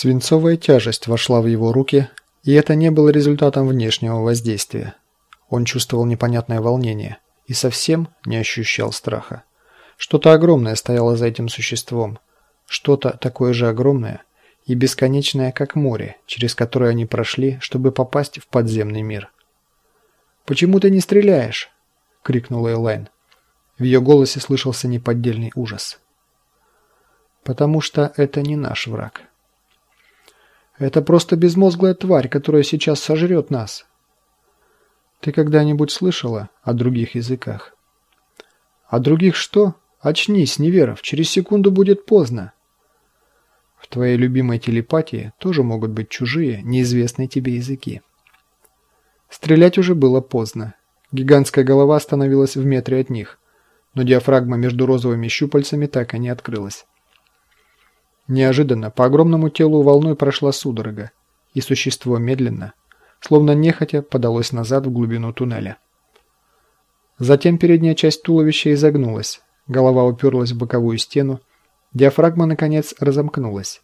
Свинцовая тяжесть вошла в его руки, и это не было результатом внешнего воздействия. Он чувствовал непонятное волнение и совсем не ощущал страха. Что-то огромное стояло за этим существом, что-то такое же огромное и бесконечное, как море, через которое они прошли, чтобы попасть в подземный мир. «Почему ты не стреляешь?» — крикнула Элайн. В ее голосе слышался неподдельный ужас. «Потому что это не наш враг». Это просто безмозглая тварь, которая сейчас сожрет нас. Ты когда-нибудь слышала о других языках? О других что? Очнись, неверов, через секунду будет поздно. В твоей любимой телепатии тоже могут быть чужие, неизвестные тебе языки. Стрелять уже было поздно. Гигантская голова остановилась в метре от них, но диафрагма между розовыми щупальцами так и не открылась. Неожиданно по огромному телу волной прошла судорога, и существо медленно, словно нехотя, подалось назад в глубину туннеля. Затем передняя часть туловища изогнулась, голова уперлась в боковую стену, диафрагма, наконец, разомкнулась.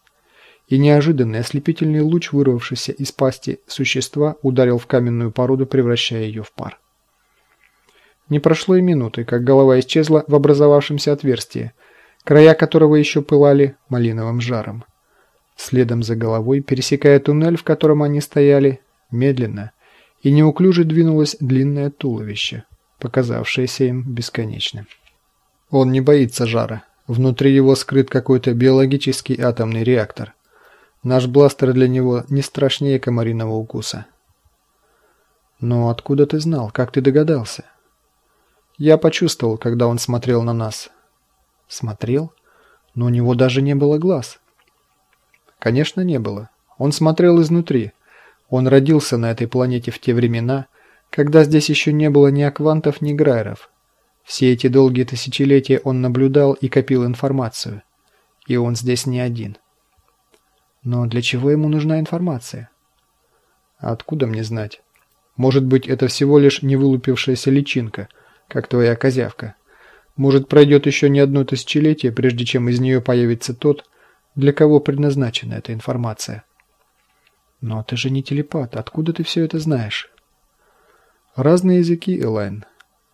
И неожиданный ослепительный луч, вырвавшийся из пасти существа, ударил в каменную породу, превращая ее в пар. Не прошло и минуты, как голова исчезла в образовавшемся отверстии, края которого еще пылали малиновым жаром. Следом за головой, пересекая туннель, в котором они стояли, медленно и неуклюже двинулось длинное туловище, показавшееся им бесконечным. Он не боится жара. Внутри его скрыт какой-то биологический атомный реактор. Наш бластер для него не страшнее комариного укуса. Но откуда ты знал? Как ты догадался? Я почувствовал, когда он смотрел на нас. Смотрел? Но у него даже не было глаз. Конечно, не было. Он смотрел изнутри. Он родился на этой планете в те времена, когда здесь еще не было ни аквантов, ни грайеров. Все эти долгие тысячелетия он наблюдал и копил информацию. И он здесь не один. Но для чего ему нужна информация? откуда мне знать? Может быть, это всего лишь невылупившаяся личинка, как твоя козявка. Может, пройдет еще не одно тысячелетие, прежде чем из нее появится тот, для кого предназначена эта информация. Но ты же не телепат, откуда ты все это знаешь? Разные языки, Элайн.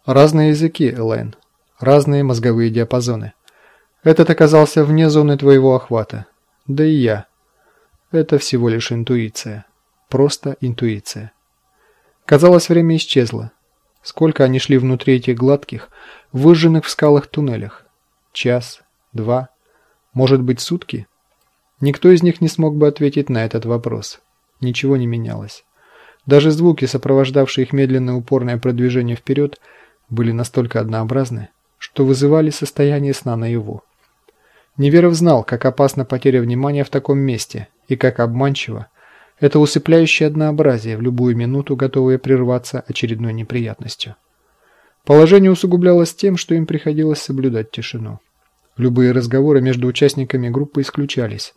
Разные языки, Элайн. Разные мозговые диапазоны. Этот оказался вне зоны твоего охвата. Да и я. Это всего лишь интуиция. Просто интуиция. Казалось, время исчезло. Сколько они шли внутри этих гладких, выжженных в скалах туннелях? Час? Два? Может быть, сутки? Никто из них не смог бы ответить на этот вопрос. Ничего не менялось. Даже звуки, сопровождавшие их медленное упорное продвижение вперед, были настолько однообразны, что вызывали состояние сна наяву. Неверов знал, как опасна потеря внимания в таком месте и как обманчиво это усыпляющее однообразие, в любую минуту готовое прерваться очередной неприятностью. Положение усугублялось тем, что им приходилось соблюдать тишину. Любые разговоры между участниками группы исключались.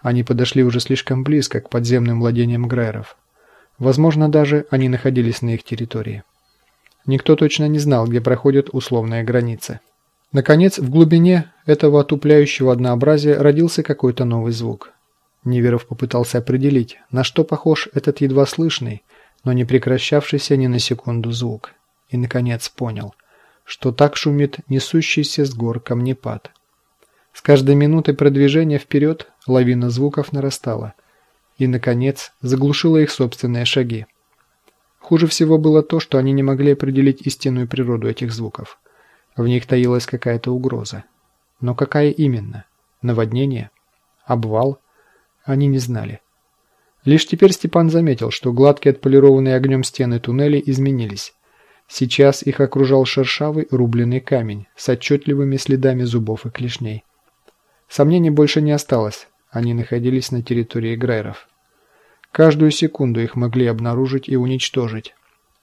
Они подошли уже слишком близко к подземным владениям Грайеров. Возможно, даже они находились на их территории. Никто точно не знал, где проходят условные границы. Наконец, в глубине этого отупляющего однообразия родился какой-то новый звук. Неверов попытался определить, на что похож этот едва слышный, но не прекращавшийся ни на секунду звук. И, наконец, понял, что так шумит несущийся с гор камнепад. С каждой минутой продвижения вперед лавина звуков нарастала и, наконец, заглушила их собственные шаги. Хуже всего было то, что они не могли определить истинную природу этих звуков. В них таилась какая-то угроза. Но какая именно? Наводнение? Обвал? Они не знали. Лишь теперь Степан заметил, что гладкие отполированные огнем стены туннелей изменились. Сейчас их окружал шершавый рубленый камень с отчетливыми следами зубов и клешней. Сомнений больше не осталось. Они находились на территории Грайров. Каждую секунду их могли обнаружить и уничтожить.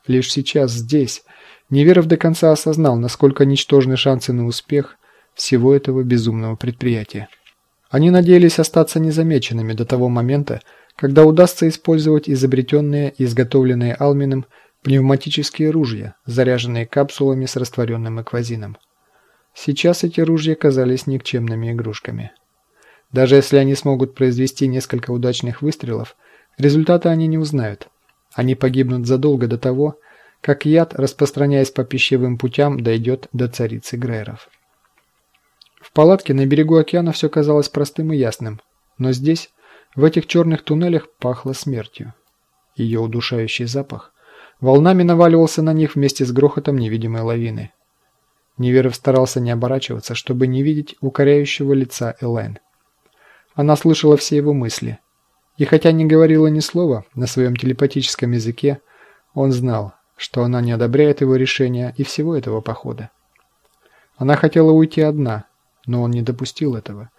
Лишь сейчас здесь Неверов до конца осознал, насколько ничтожны шансы на успех всего этого безумного предприятия. Они надеялись остаться незамеченными до того момента, когда удастся использовать изобретенные и изготовленные Алминым пневматические ружья, заряженные капсулами с растворенным эквазином. Сейчас эти ружья казались никчемными игрушками. Даже если они смогут произвести несколько удачных выстрелов, результата они не узнают. Они погибнут задолго до того, как яд, распространяясь по пищевым путям, дойдет до царицы Грейров. В палатке на берегу океана все казалось простым и ясным, но здесь, в этих черных туннелях, пахло смертью. Ее удушающий запах волнами наваливался на них вместе с грохотом невидимой лавины. Неверов старался не оборачиваться, чтобы не видеть укоряющего лица Элайн. Она слышала все его мысли. И хотя не говорила ни слова на своем телепатическом языке, он знал, что она не одобряет его решения и всего этого похода. Она хотела уйти одна, но он не допустил этого.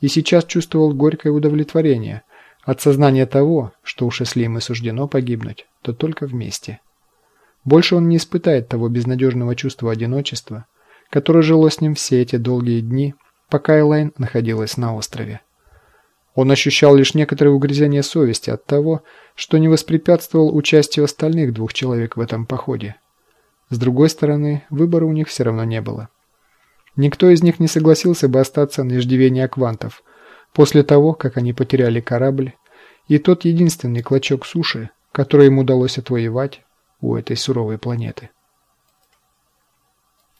И сейчас чувствовал горькое удовлетворение от сознания того, что уж если им и суждено погибнуть, то только вместе. Больше он не испытает того безнадежного чувства одиночества, которое жило с ним все эти долгие дни, пока Элайн находилась на острове. Он ощущал лишь некоторое угрызение совести от того, что не воспрепятствовал участию остальных двух человек в этом походе. С другой стороны, выбора у них все равно не было. Никто из них не согласился бы остаться на иждивении аквантов после того, как они потеряли корабль и тот единственный клочок суши, который им удалось отвоевать у этой суровой планеты.